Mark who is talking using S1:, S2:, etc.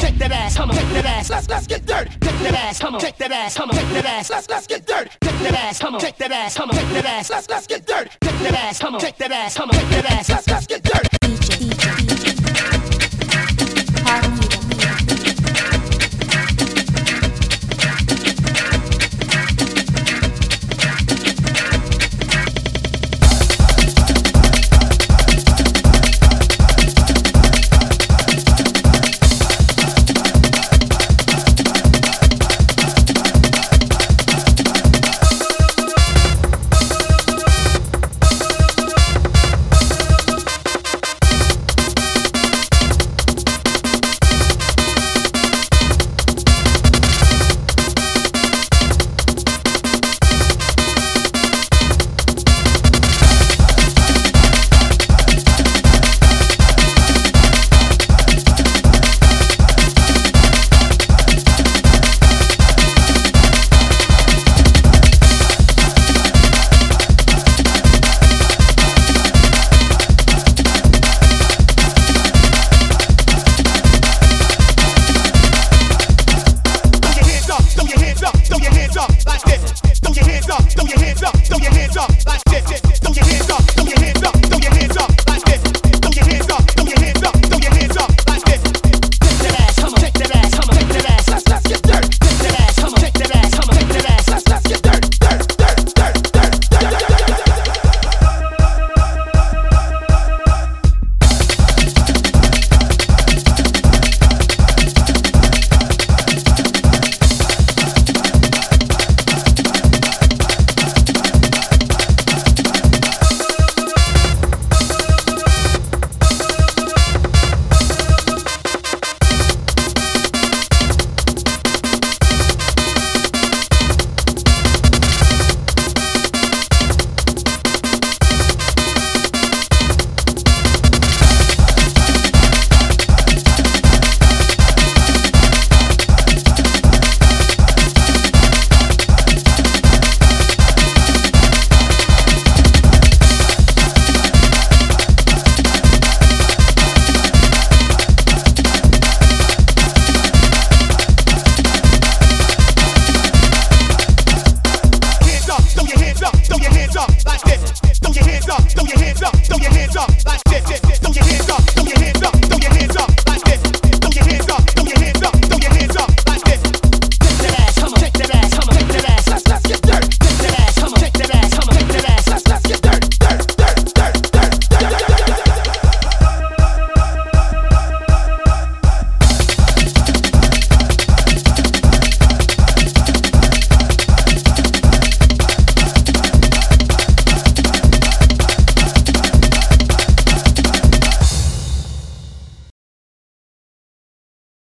S1: kick that ass, come on, kick that ass, let's let's get dirty. Kick that ass, come on, kick that ass, come on, kick that ass, let's let's get dirty. Kick that ass, come on, kick that ass, come on, kick that ass, let's let's get dirty. Kick that ass, come on, kick that ass, come on, kick that ass, let's let's get dirty. throw your hands up like